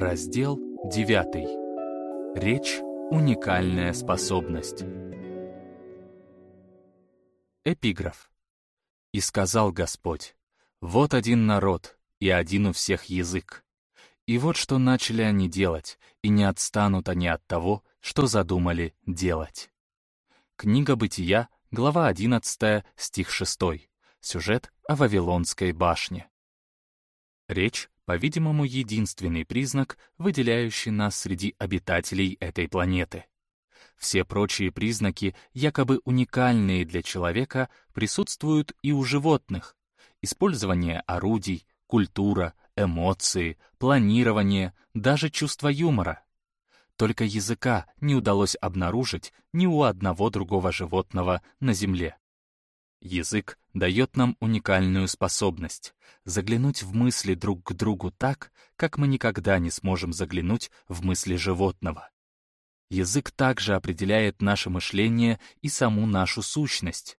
Раздел 9. Речь — уникальная способность. Эпиграф. «И сказал Господь, вот один народ, и один у всех язык. И вот что начали они делать, и не отстанут они от того, что задумали делать». Книга Бытия, глава 11, стих 6. Сюжет о Вавилонской башне. Речь по-видимому, единственный признак, выделяющий нас среди обитателей этой планеты. Все прочие признаки, якобы уникальные для человека, присутствуют и у животных. Использование орудий, культура, эмоции, планирование, даже чувство юмора. Только языка не удалось обнаружить ни у одного другого животного на Земле. Язык дает нам уникальную способность заглянуть в мысли друг к другу так, как мы никогда не сможем заглянуть в мысли животного. Язык также определяет наше мышление и саму нашу сущность.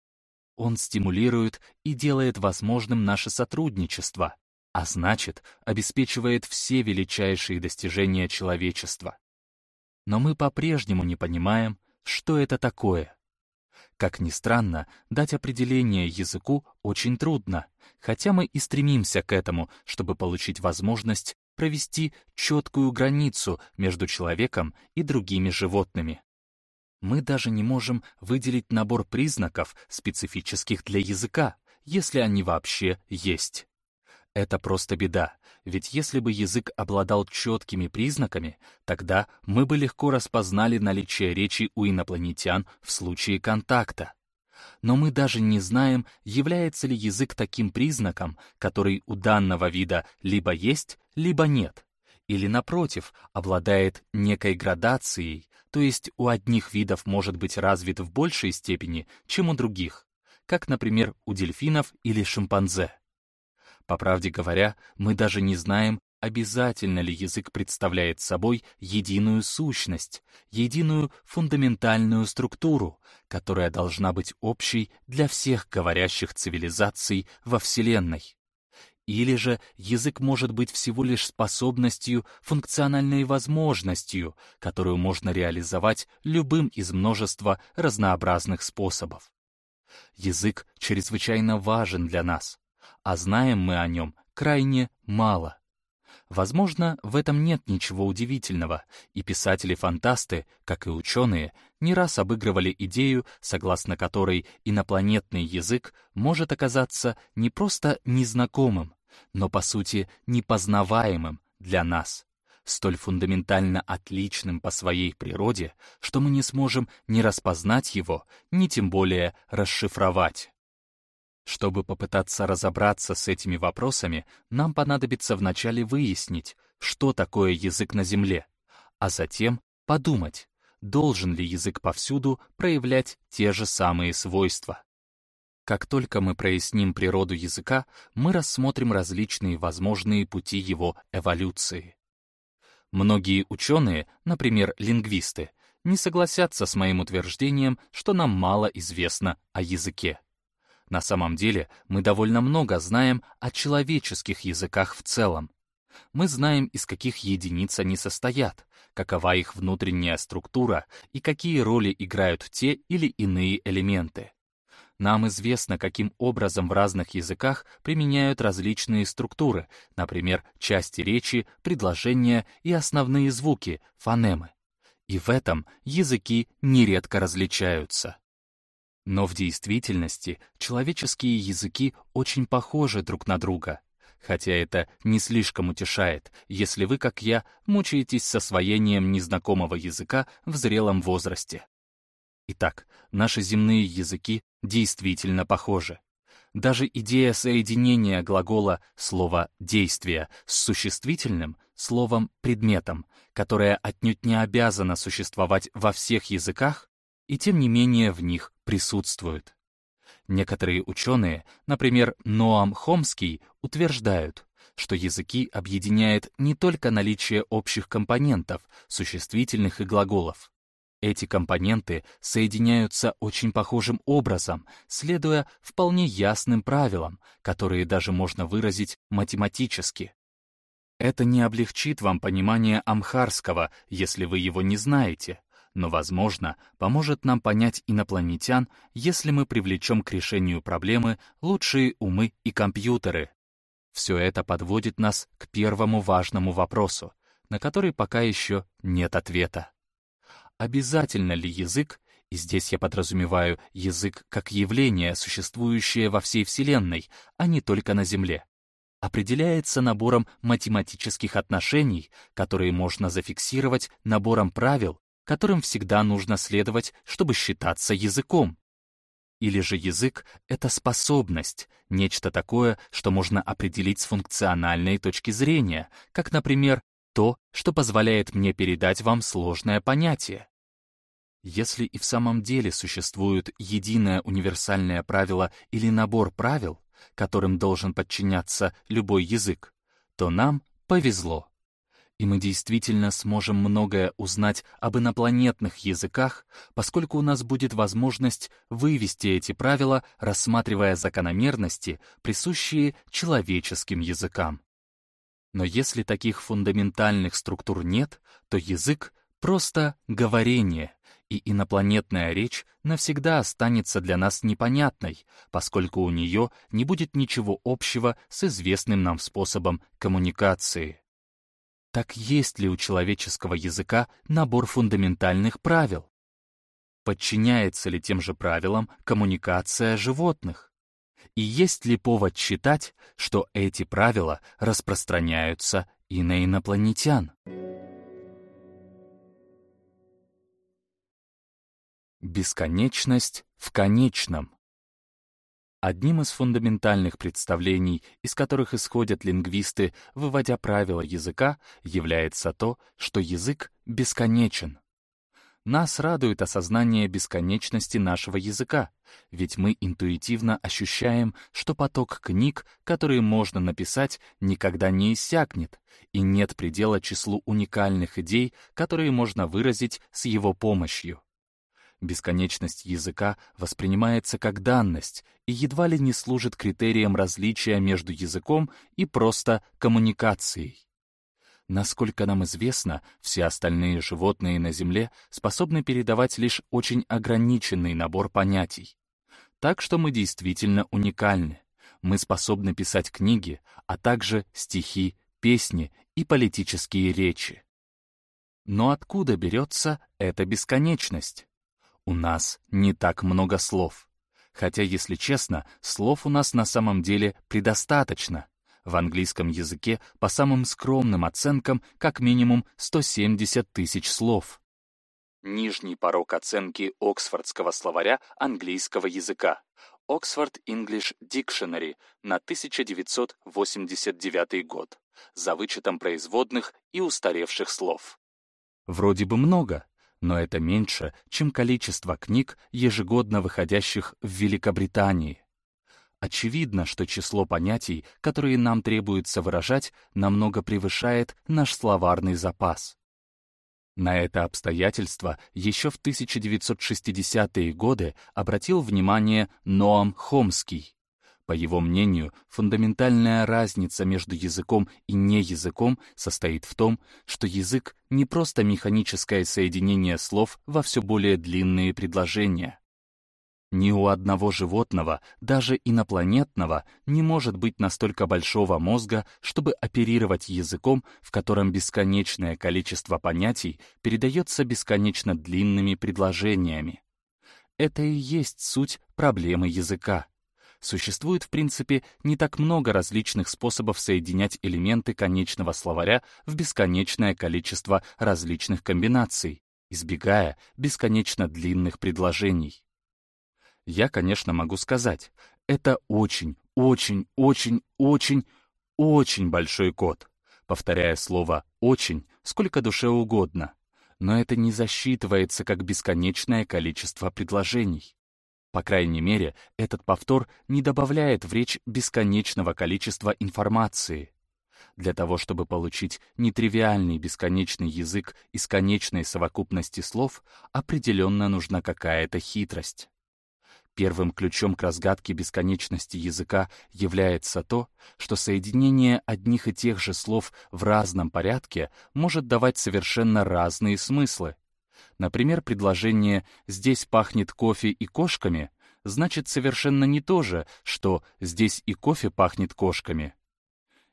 Он стимулирует и делает возможным наше сотрудничество, а значит, обеспечивает все величайшие достижения человечества. Но мы по-прежнему не понимаем, что это такое — как ни странно, дать определение языку очень трудно, хотя мы и стремимся к этому, чтобы получить возможность провести четкую границу между человеком и другими животными. Мы даже не можем выделить набор признаков, специфических для языка, если они вообще есть. Это просто беда, ведь если бы язык обладал четкими признаками, тогда мы бы легко распознали наличие речи у инопланетян в случае контакта. Но мы даже не знаем, является ли язык таким признаком, который у данного вида либо есть, либо нет, или, напротив, обладает некой градацией, то есть у одних видов может быть развит в большей степени, чем у других, как, например, у дельфинов или шимпанзе. По правде говоря, мы даже не знаем, обязательно ли язык представляет собой единую сущность, единую фундаментальную структуру, которая должна быть общей для всех говорящих цивилизаций во Вселенной. Или же язык может быть всего лишь способностью, функциональной возможностью, которую можно реализовать любым из множества разнообразных способов. Язык чрезвычайно важен для нас, а знаем мы о нем крайне мало. Возможно, в этом нет ничего удивительного, и писатели-фантасты, как и ученые, не раз обыгрывали идею, согласно которой инопланетный язык может оказаться не просто незнакомым, но, по сути, непознаваемым для нас, столь фундаментально отличным по своей природе, что мы не сможем ни распознать его, ни тем более расшифровать. Чтобы попытаться разобраться с этими вопросами, нам понадобится вначале выяснить, что такое язык на Земле, а затем подумать, должен ли язык повсюду проявлять те же самые свойства. Как только мы проясним природу языка, мы рассмотрим различные возможные пути его эволюции. Многие ученые, например, лингвисты, не согласятся с моим утверждением, что нам мало известно о языке. На самом деле мы довольно много знаем о человеческих языках в целом. Мы знаем, из каких единиц они состоят, какова их внутренняя структура и какие роли играют те или иные элементы. Нам известно, каким образом в разных языках применяют различные структуры, например, части речи, предложения и основные звуки, фонемы. И в этом языки нередко различаются. Но в действительности человеческие языки очень похожи друг на друга. Хотя это не слишком утешает, если вы, как я, мучаетесь с освоением незнакомого языка в зрелом возрасте. Итак, наши земные языки действительно похожи. Даже идея соединения глагола слова «действие» с существительным словом «предметом», которое отнюдь не обязано существовать во всех языках, и тем не менее в них присутствуют. Некоторые ученые, например, Ноам Хомский, утверждают, что языки объединяет не только наличие общих компонентов, существительных и глаголов. Эти компоненты соединяются очень похожим образом, следуя вполне ясным правилам, которые даже можно выразить математически. Это не облегчит вам понимание амхарского, если вы его не знаете, но, возможно, поможет нам понять инопланетян, если мы привлечем к решению проблемы лучшие умы и компьютеры. Все это подводит нас к первому важному вопросу, на который пока еще нет ответа. Обязательно ли язык, и здесь я подразумеваю язык как явление, существующее во всей Вселенной, а не только на Земле, определяется набором математических отношений, которые можно зафиксировать набором правил, которым всегда нужно следовать, чтобы считаться языком. Или же язык — это способность, нечто такое, что можно определить с функциональной точки зрения, как, например, то, что позволяет мне передать вам сложное понятие. Если и в самом деле существует единое универсальное правило или набор правил, которым должен подчиняться любой язык, то нам повезло. И мы действительно сможем многое узнать об инопланетных языках, поскольку у нас будет возможность вывести эти правила, рассматривая закономерности, присущие человеческим языкам. Но если таких фундаментальных структур нет, то язык — просто говорение, и инопланетная речь навсегда останется для нас непонятной, поскольку у нее не будет ничего общего с известным нам способом коммуникации. Так есть ли у человеческого языка набор фундаментальных правил? Подчиняется ли тем же правилам коммуникация животных? И есть ли повод считать, что эти правила распространяются и на инопланетян? Бесконечность в конечном. Одним из фундаментальных представлений, из которых исходят лингвисты, выводя правила языка, является то, что язык бесконечен. Нас радует осознание бесконечности нашего языка, ведь мы интуитивно ощущаем, что поток книг, которые можно написать, никогда не иссякнет, и нет предела числу уникальных идей, которые можно выразить с его помощью. Бесконечность языка воспринимается как данность и едва ли не служит критерием различия между языком и просто коммуникацией. Насколько нам известно, все остальные животные на Земле способны передавать лишь очень ограниченный набор понятий. Так что мы действительно уникальны. Мы способны писать книги, а также стихи, песни и политические речи. Но откуда берется эта бесконечность? У нас не так много слов. Хотя, если честно, слов у нас на самом деле предостаточно. В английском языке по самым скромным оценкам как минимум 170 тысяч слов. Нижний порог оценки Оксфордского словаря английского языка. Oxford English Dictionary на 1989 год за вычетом производных и устаревших слов. Вроде бы много, но это меньше, чем количество книг, ежегодно выходящих в Великобритании. Очевидно, что число понятий, которые нам требуется выражать, намного превышает наш словарный запас. На это обстоятельство еще в 1960-е годы обратил внимание Ноам Хомский. По его мнению, фундаментальная разница между языком и неязыком состоит в том, что язык не просто механическое соединение слов во все более длинные предложения. Ни у одного животного, даже инопланетного, не может быть настолько большого мозга, чтобы оперировать языком, в котором бесконечное количество понятий передается бесконечно длинными предложениями. Это и есть суть проблемы языка существует в принципе не так много различных способов соединять элементы конечного словаря в бесконечное количество различных комбинаций, избегая бесконечно длинных предложений. Я, конечно, могу сказать, это очень, очень, очень, очень, очень большой код, повторяя слово «очень» сколько душе угодно, но это не засчитывается как бесконечное количество предложений. По крайней мере, этот повтор не добавляет в речь бесконечного количества информации. Для того, чтобы получить нетривиальный бесконечный язык из конечной совокупности слов, определенно нужна какая-то хитрость. Первым ключом к разгадке бесконечности языка является то, что соединение одних и тех же слов в разном порядке может давать совершенно разные смыслы. Например, предложение «здесь пахнет кофе и кошками» значит совершенно не то же, что «здесь и кофе пахнет кошками».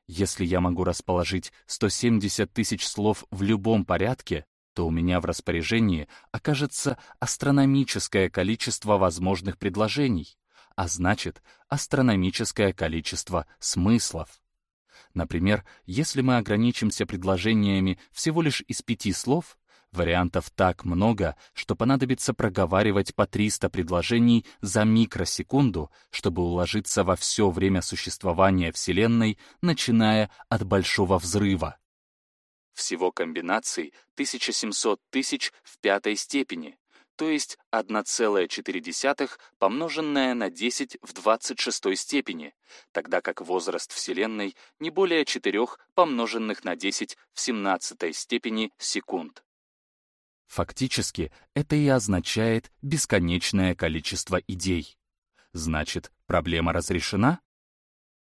Если я могу расположить 170 тысяч слов в любом порядке, то у меня в распоряжении окажется астрономическое количество возможных предложений, а значит, астрономическое количество смыслов. Например, если мы ограничимся предложениями всего лишь из пяти слов, вариантов так много, что понадобится проговаривать по 300 предложений за микросекунду, чтобы уложиться во все время существования Вселенной, начиная от Большого Взрыва. Всего комбинаций 1700 тысяч в пятой степени, то есть 1,4 помноженное на 10 в 26 степени, тогда как возраст Вселенной не более 4 помноженных на 10 в 17 степени секунд. Фактически, это и означает бесконечное количество идей. Значит, проблема разрешена?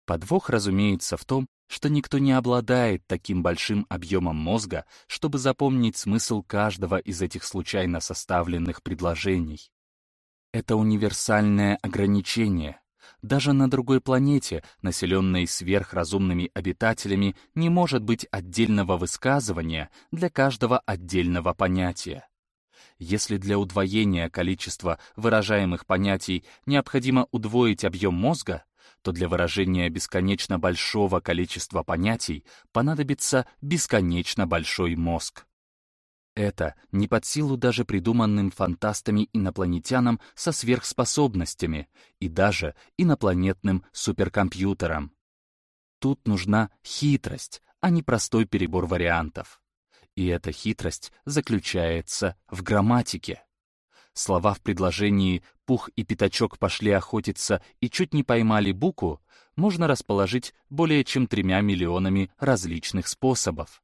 Подвох, разумеется, в том, что никто не обладает таким большим объемом мозга, чтобы запомнить смысл каждого из этих случайно составленных предложений. Это универсальное ограничение. Даже на другой планете, населенной сверхразумными обитателями, не может быть отдельного высказывания для каждого отдельного понятия. Если для удвоения количества выражаемых понятий необходимо удвоить объем мозга, то для выражения бесконечно большого количества понятий понадобится бесконечно большой мозг. Это не под силу даже придуманным фантастами-инопланетянам со сверхспособностями и даже инопланетным суперкомпьютерам. Тут нужна хитрость, а не простой перебор вариантов. И эта хитрость заключается в грамматике. Слова в предложении «пух и пятачок пошли охотиться и чуть не поймали буку» можно расположить более чем тремя миллионами различных способов.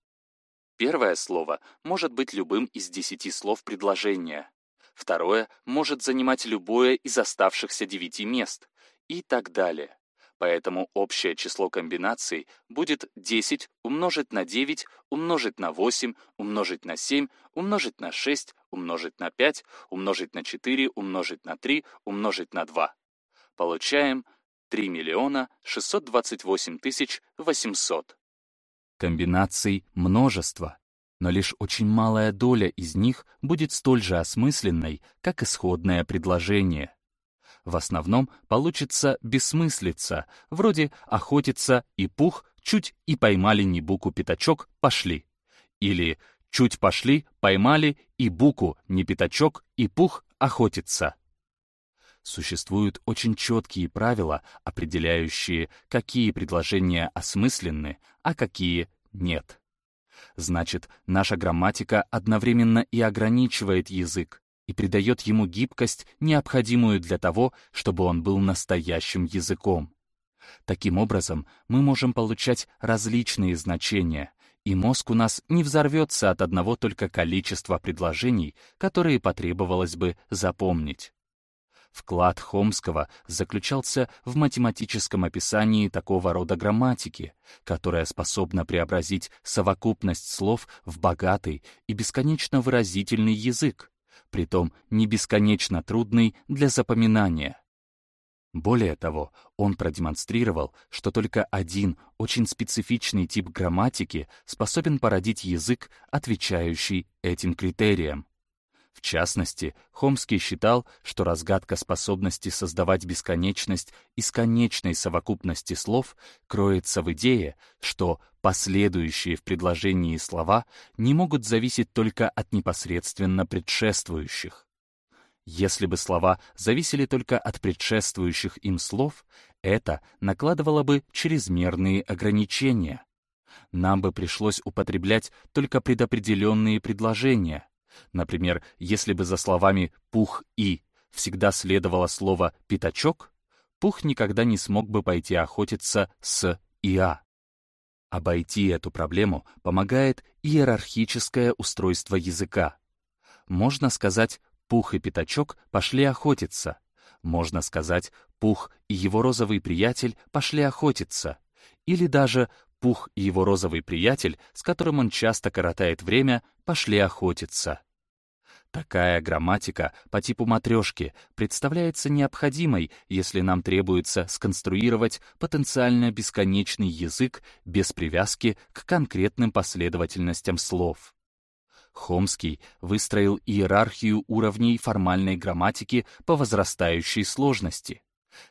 Первое слово может быть любым из десяти слов предложения. Второе может занимать любое из оставшихся девяти мест и так далее. Поэтому общее число комбинаций будет 10 умножить на 9, умножить на 8, умножить на 7, умножить на 6, умножить на 5, умножить на 4, умножить на 3, умножить на 2. Получаем 3 миллиона 628 тысяч 800. Комбинаций множество, но лишь очень малая доля из них будет столь же осмысленной, как исходное предложение. В основном получится бессмыслица, вроде «охотиться» и «пух» чуть и поймали не буку пятачок, пошли. Или «чуть пошли, поймали и буку, не пятачок и пух охотиться». Существуют очень четкие правила, определяющие, какие предложения осмысленны, а какие нет. Значит, наша грамматика одновременно и ограничивает язык, и придает ему гибкость, необходимую для того, чтобы он был настоящим языком. Таким образом, мы можем получать различные значения, и мозг у нас не взорвется от одного только количества предложений, которые потребовалось бы запомнить. Вклад Хомского заключался в математическом описании такого рода грамматики, которая способна преобразить совокупность слов в богатый и бесконечно выразительный язык, притом не бесконечно трудный для запоминания. Более того, он продемонстрировал, что только один очень специфичный тип грамматики способен породить язык, отвечающий этим критериям. В частности, Хомский считал, что разгадка способности создавать бесконечность из конечной совокупности слов кроется в идее, что последующие в предложении слова не могут зависеть только от непосредственно предшествующих. Если бы слова зависели только от предшествующих им слов, это накладывало бы чрезмерные ограничения. Нам бы пришлось употреблять только предопределенные предложения, Например, если бы за словами «пух» и всегда следовало слово «пятачок», Пух никогда не смог бы пойти охотиться с «иа». Обойти эту проблему помогает иерархическое устройство языка. Можно сказать «пух и пятачок пошли охотиться», Можно сказать, Пух и его розовый приятель пошли охотиться. Или даже Пух и его розовый приятель, с которым он часто коротает время, пошли охотиться. Такая грамматика по типу матрешки представляется необходимой, если нам требуется сконструировать потенциально бесконечный язык без привязки к конкретным последовательностям слов. Хомский выстроил иерархию уровней формальной грамматики по возрастающей сложности.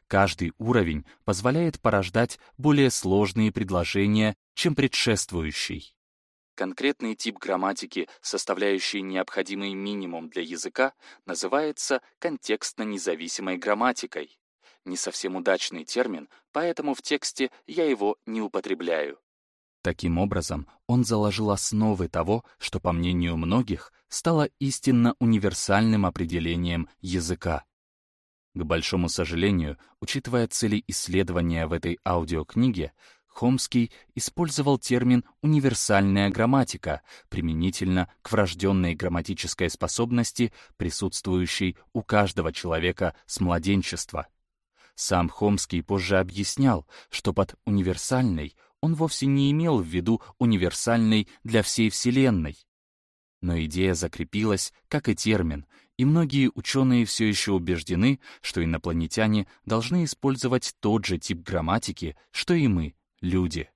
Каждый уровень позволяет порождать более сложные предложения, чем предшествующий. Конкретный тип грамматики, составляющий необходимый минимум для языка, называется контекстно-независимой грамматикой. Не совсем удачный термин, поэтому в тексте я его не употребляю. Таким образом, он заложил основы того, что, по мнению многих, стало истинно универсальным определением языка. К большому сожалению, учитывая цели исследования в этой аудиокниге, Хомский использовал термин «универсальная грамматика» применительно к врожденной грамматической способности, присутствующей у каждого человека с младенчества. Сам Хомский позже объяснял, что под «универсальной» он вовсе не имел в виду универсальной для всей Вселенной. Но идея закрепилась, как и термин, и многие ученые все еще убеждены, что инопланетяне должны использовать тот же тип грамматики, что и мы, люди.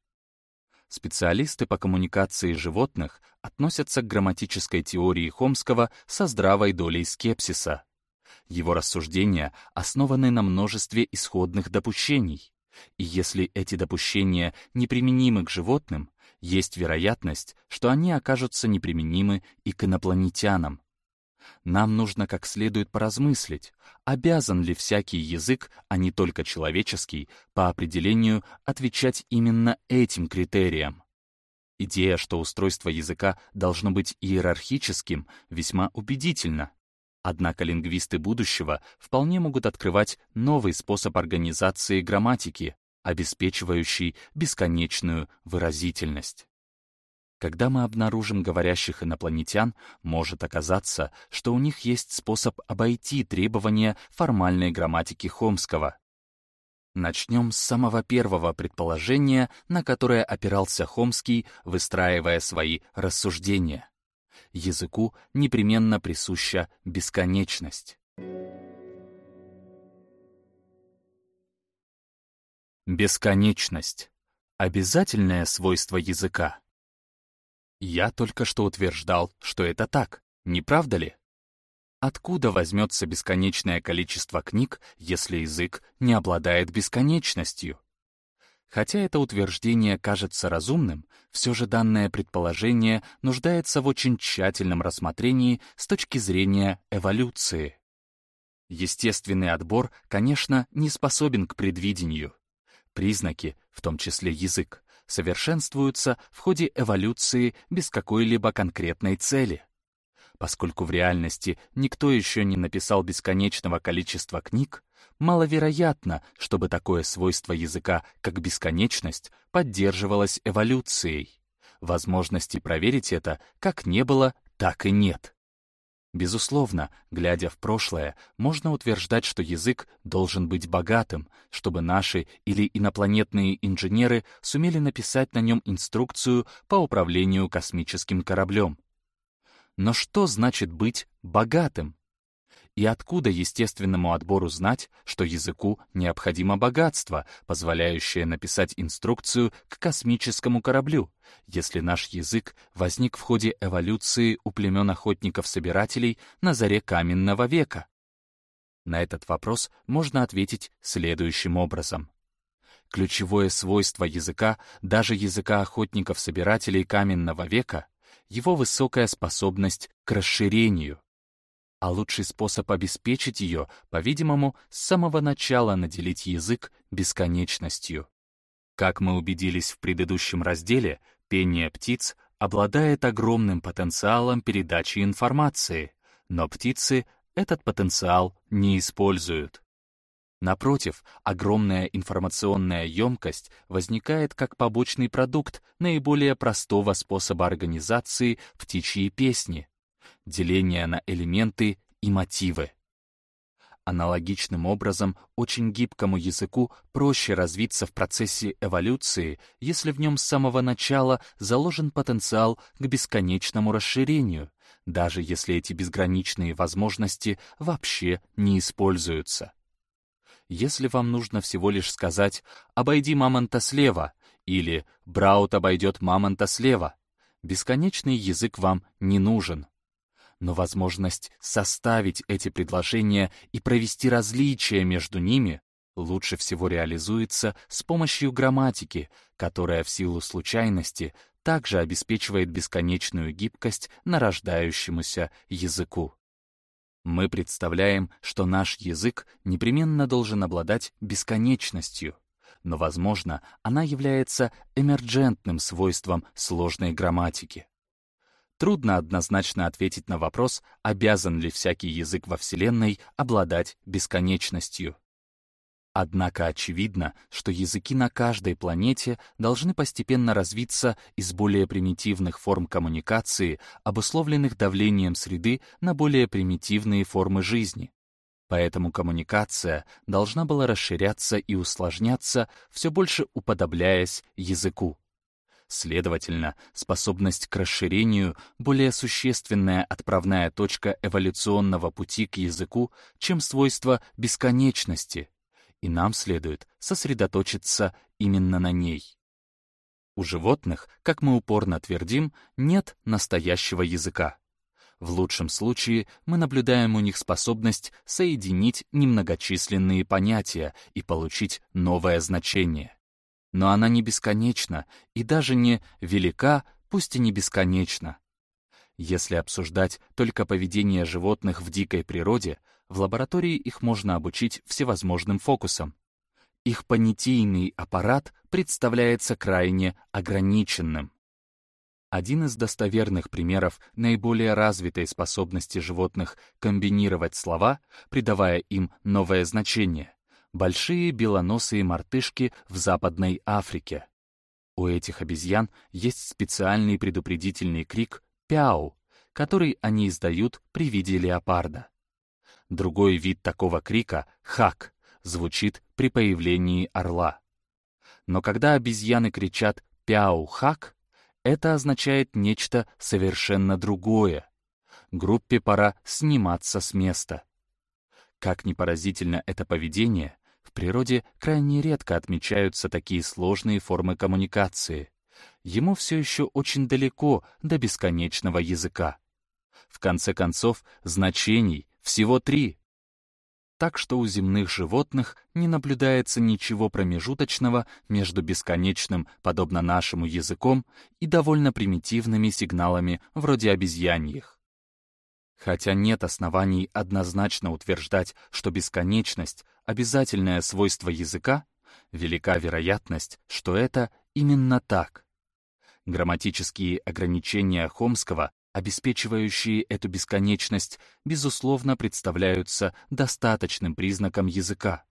Специалисты по коммуникации животных относятся к грамматической теории Хомского со здравой долей скепсиса. Его рассуждения основаны на множестве исходных допущений. И если эти допущения неприменимы к животным, есть вероятность, что они окажутся неприменимы и к инопланетянам. Нам нужно как следует поразмыслить, обязан ли всякий язык, а не только человеческий, по определению отвечать именно этим критериям. Идея, что устройство языка должно быть иерархическим, весьма убедительна. Однако лингвисты будущего вполне могут открывать новый способ организации грамматики, обеспечивающий бесконечную выразительность. Когда мы обнаружим говорящих инопланетян, может оказаться, что у них есть способ обойти требования формальной грамматики Хомского. Начнем с самого первого предположения, на которое опирался Хомский, выстраивая свои рассуждения. Языку непременно присуща бесконечность. Бесконечность. Обязательное свойство языка. Я только что утверждал, что это так, не правда ли? Откуда возьмется бесконечное количество книг, если язык не обладает бесконечностью? Хотя это утверждение кажется разумным, все же данное предположение нуждается в очень тщательном рассмотрении с точки зрения эволюции. Естественный отбор, конечно, не способен к предвидению. Признаки, в том числе язык, совершенствуются в ходе эволюции без какой-либо конкретной цели. Поскольку в реальности никто еще не написал бесконечного количества книг, маловероятно, чтобы такое свойство языка, как бесконечность, поддерживалось эволюцией. Возможности проверить это как не было, так и нет. Безусловно, глядя в прошлое, можно утверждать, что язык должен быть богатым, чтобы наши или инопланетные инженеры сумели написать на нем инструкцию по управлению космическим кораблем. Но что значит быть богатым? И откуда естественному отбору знать, что языку необходимо богатство, позволяющее написать инструкцию к космическому кораблю, если наш язык возник в ходе эволюции у племен охотников-собирателей на заре каменного века? На этот вопрос можно ответить следующим образом. Ключевое свойство языка, даже языка охотников-собирателей каменного века, его высокая способность к расширению а лучший способ обеспечить ее, по-видимому, с самого начала наделить язык бесконечностью. Как мы убедились в предыдущем разделе, пение птиц обладает огромным потенциалом передачи информации, но птицы этот потенциал не используют. Напротив, огромная информационная емкость возникает как побочный продукт наиболее простого способа организации птичьей песни, деление на элементы и мотивы. Аналогичным образом, очень гибкому языку проще развиться в процессе эволюции, если в нем с самого начала заложен потенциал к бесконечному расширению, даже если эти безграничные возможности вообще не используются. Если вам нужно всего лишь сказать «обойди мамонта слева» или «Браут обойдет мамонта слева», бесконечный язык вам не нужен но возможность составить эти предложения и провести различия между ними лучше всего реализуется с помощью грамматики, которая в силу случайности также обеспечивает бесконечную гибкость нарождающемуся языку. Мы представляем, что наш язык непременно должен обладать бесконечностью, но, возможно, она является эмерджентным свойством сложной грамматики. Трудно однозначно ответить на вопрос, обязан ли всякий язык во Вселенной обладать бесконечностью. Однако очевидно, что языки на каждой планете должны постепенно развиться из более примитивных форм коммуникации, обусловленных давлением среды на более примитивные формы жизни. Поэтому коммуникация должна была расширяться и усложняться, все больше уподобляясь языку. Следовательно, способность к расширению — более существенная отправная точка эволюционного пути к языку, чем свойство бесконечности, и нам следует сосредоточиться именно на ней. У животных, как мы упорно твердим, нет настоящего языка. В лучшем случае мы наблюдаем у них способность соединить немногочисленные понятия и получить новое значение но она не бесконечна и даже не велика, пусть и не бесконечна. Если обсуждать только поведение животных в дикой природе, в лаборатории их можно обучить всевозможным фокусам. Их понятийный аппарат представляется крайне ограниченным. Один из достоверных примеров наиболее развитой способности животных комбинировать слова, придавая им новое значение, большие белоносые мартышки в Западной Африке. У этих обезьян есть специальный предупредительный крик «пяу», который они издают при виде леопарда. Другой вид такого крика — «хак», звучит при появлении орла. Но когда обезьяны кричат «пяу-хак», это означает нечто совершенно другое. Группе пора сниматься с места. Как ни поразительно это поведение, в природе крайне редко отмечаются такие сложные формы коммуникации. Ему все еще очень далеко до бесконечного языка. В конце концов, значений всего три. Так что у земных животных не наблюдается ничего промежуточного между бесконечным, подобно нашему языком, и довольно примитивными сигналами вроде обезьяньих. Хотя нет оснований однозначно утверждать, что бесконечность — обязательное свойство языка, велика вероятность, что это именно так. Грамматические ограничения Хомского, обеспечивающие эту бесконечность, безусловно, представляются достаточным признаком языка.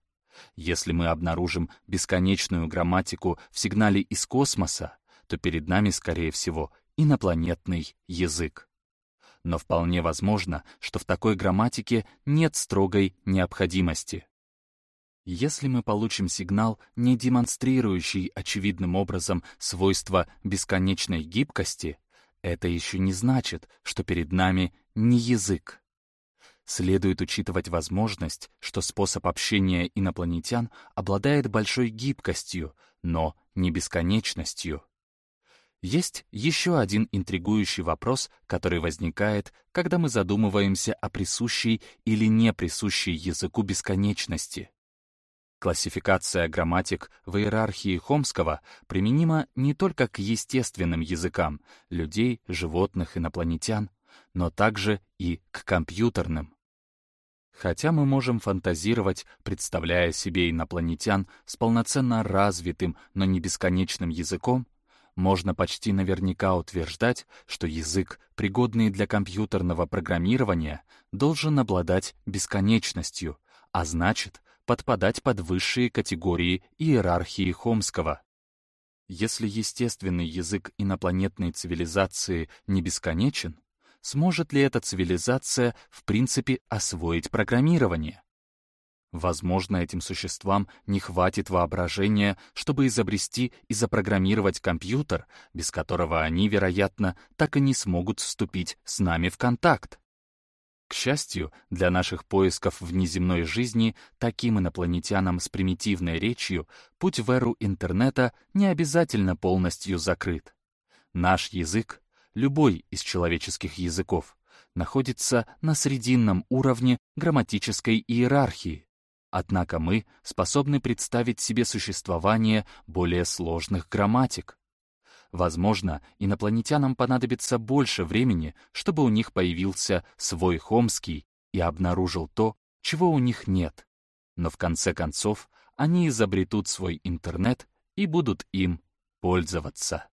Если мы обнаружим бесконечную грамматику в сигнале из космоса, то перед нами, скорее всего, инопланетный язык но вполне возможно, что в такой грамматике нет строгой необходимости. Если мы получим сигнал, не демонстрирующий очевидным образом свойства бесконечной гибкости, это еще не значит, что перед нами не язык. Следует учитывать возможность, что способ общения инопланетян обладает большой гибкостью, но не бесконечностью. Есть еще один интригующий вопрос, который возникает, когда мы задумываемся о присущей или не присущей языку бесконечности. Классификация грамматик в иерархии Хомского применима не только к естественным языкам — людей, животных, инопланетян, но также и к компьютерным. Хотя мы можем фантазировать, представляя себе инопланетян с полноценно развитым, но не бесконечным языком, можно почти наверняка утверждать, что язык, пригодный для компьютерного программирования, должен обладать бесконечностью, а значит, подпадать под высшие категории иерархии Хомского. Если естественный язык инопланетной цивилизации не бесконечен, сможет ли эта цивилизация в принципе освоить программирование? Возможно, этим существам не хватит воображения, чтобы изобрести и запрограммировать компьютер, без которого они, вероятно, так и не смогут вступить с нами в контакт. К счастью, для наших поисков внеземной жизни таким инопланетянам с примитивной речью путь в эру интернета не обязательно полностью закрыт. Наш язык, любой из человеческих языков, находится на срединном уровне грамматической иерархии, Однако мы способны представить себе существование более сложных грамматик. Возможно, инопланетянам понадобится больше времени, чтобы у них появился свой Хомский и обнаружил то, чего у них нет. Но в конце концов они изобретут свой интернет и будут им пользоваться.